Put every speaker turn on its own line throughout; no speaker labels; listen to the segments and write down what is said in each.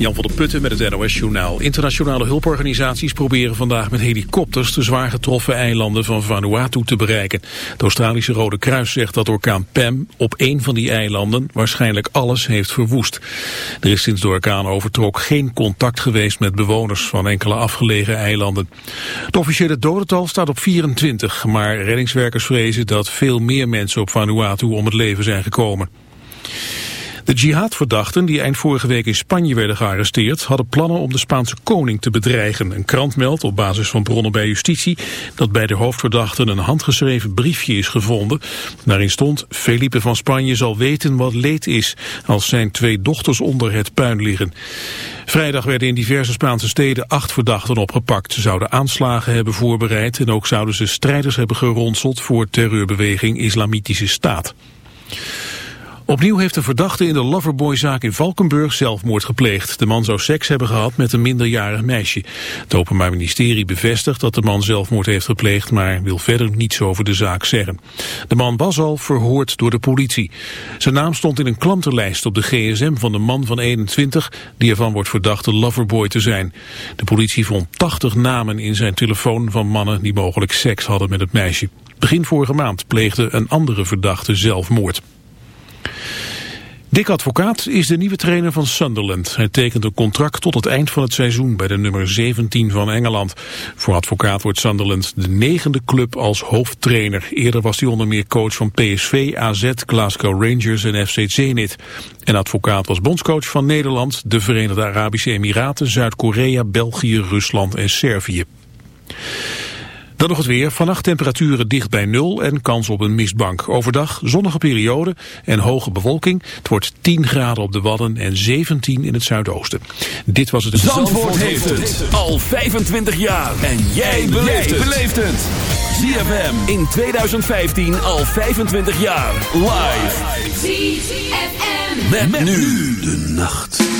Jan van der Putten met het NOS-journaal. Internationale hulporganisaties proberen vandaag met helikopters de zwaar getroffen eilanden van Vanuatu te bereiken. Het Australische Rode Kruis zegt dat orkaan Pam op één van die eilanden waarschijnlijk alles heeft verwoest. Er is sinds de orkaan overtrok geen contact geweest met bewoners van enkele afgelegen eilanden. Het officiële dodental staat op 24, maar reddingswerkers vrezen dat veel meer mensen op Vanuatu om het leven zijn gekomen. De jihadverdachten die eind vorige week in Spanje werden gearresteerd... hadden plannen om de Spaanse koning te bedreigen. Een krant meldt op basis van bronnen bij justitie... dat bij de hoofdverdachten een handgeschreven briefje is gevonden. Daarin stond... Felipe van Spanje zal weten wat leed is... als zijn twee dochters onder het puin liggen. Vrijdag werden in diverse Spaanse steden acht verdachten opgepakt. Ze zouden aanslagen hebben voorbereid... en ook zouden ze strijders hebben geronseld... voor terreurbeweging Islamitische Staat. Opnieuw heeft een verdachte in de Loverboy-zaak in Valkenburg zelfmoord gepleegd. De man zou seks hebben gehad met een minderjarig meisje. Het Openbaar Ministerie bevestigt dat de man zelfmoord heeft gepleegd... maar wil verder niets over de zaak zeggen. De man was al verhoord door de politie. Zijn naam stond in een klantenlijst op de gsm van de man van 21... die ervan wordt verdacht de Loverboy te zijn. De politie vond 80 namen in zijn telefoon van mannen... die mogelijk seks hadden met het meisje. Begin vorige maand pleegde een andere verdachte zelfmoord. Dick Advocaat is de nieuwe trainer van Sunderland. Hij tekent een contract tot het eind van het seizoen bij de nummer 17 van Engeland. Voor Advocaat wordt Sunderland de negende club als hoofdtrainer. Eerder was hij onder meer coach van PSV, AZ, Glasgow Rangers en FC Zenit. En Advocaat was bondscoach van Nederland, de Verenigde Arabische Emiraten, Zuid-Korea, België, Rusland en Servië. Dan nog het weer. Vannacht temperaturen dicht bij nul en kans op een mistbank. Overdag zonnige periode en hoge bewolking. Het wordt 10 graden op de Wadden en 17 in het zuidoosten. Dit was het...
Zandvoort, heeft het al 25 jaar. En jij beleeft het. ZFM in 2015 al 25 jaar. Live. ZFM. met nu de nacht.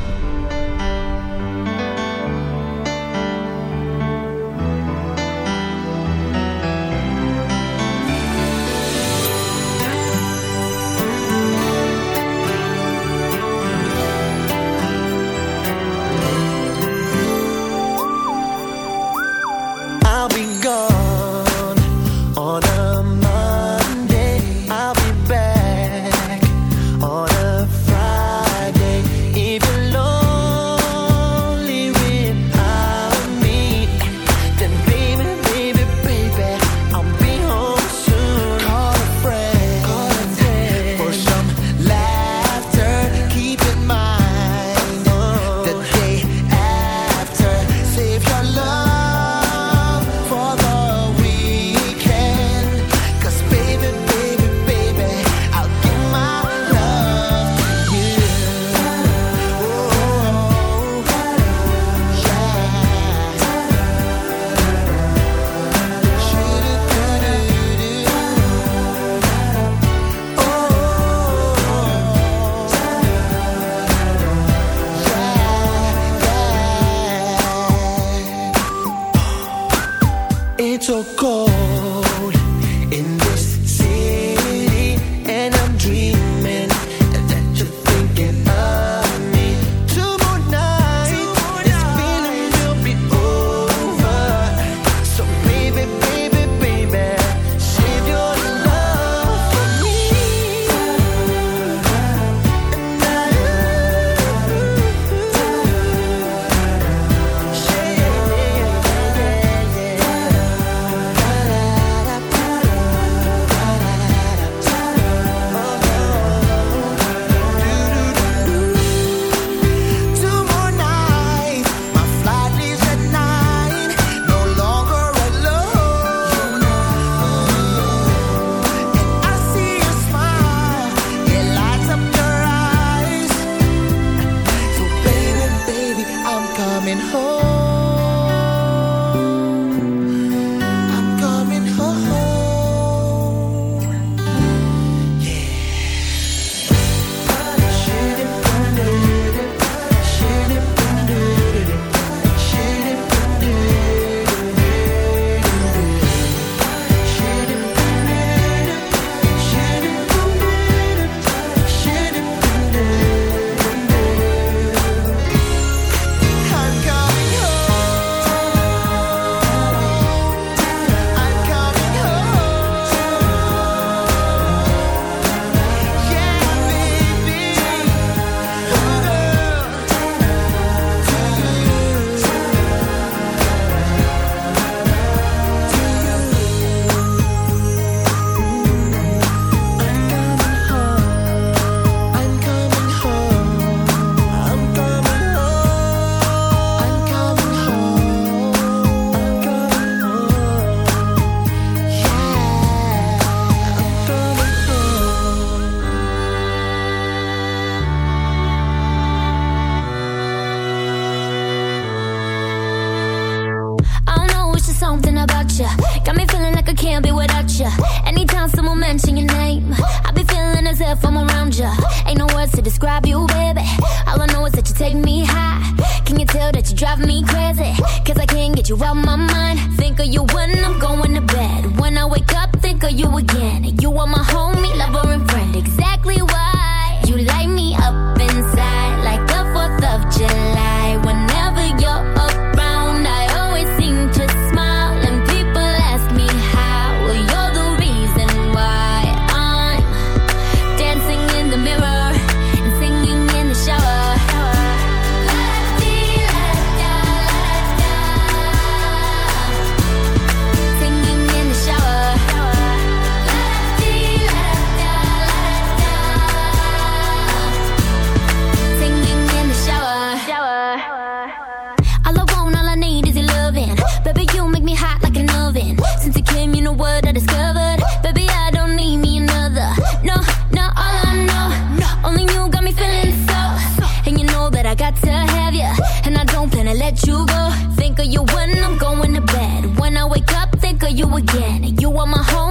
my home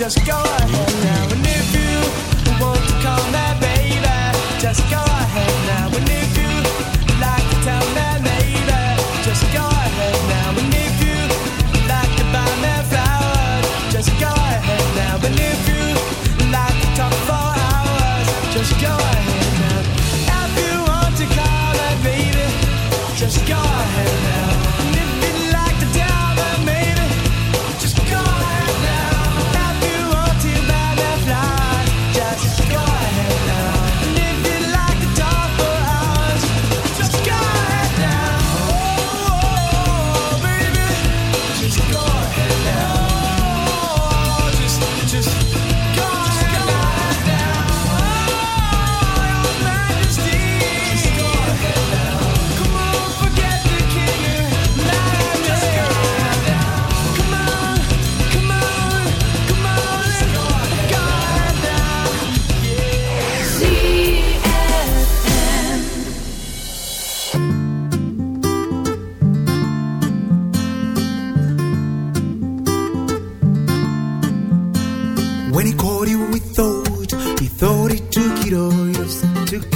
Just go ahead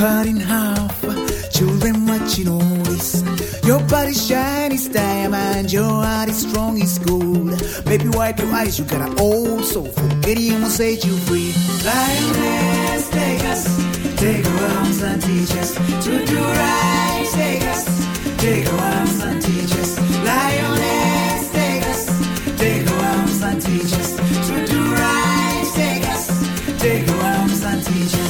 cut in half, children watching all this. Your body shiny as diamond, your heart is strong as gold. Baby, wipe your eyes, you got an old soul. Forgetting will set you free. Lioness, take us, take our arms and teach us to do right. Take us, take our arms and teach us. Lioness, take us, take our arms and teach us to do right. Take us, take our arms and teach us.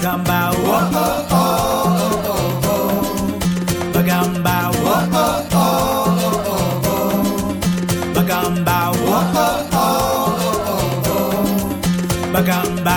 Bagamba, oh oh oh oh oh. Bagamba, oh oh oh oh oh. Bagamba, oh oh oh oh oh. Bagamba,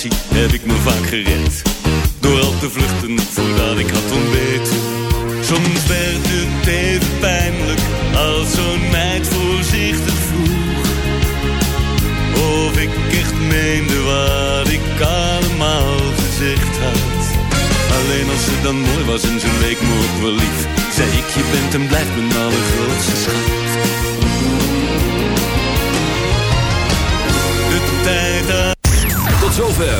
see.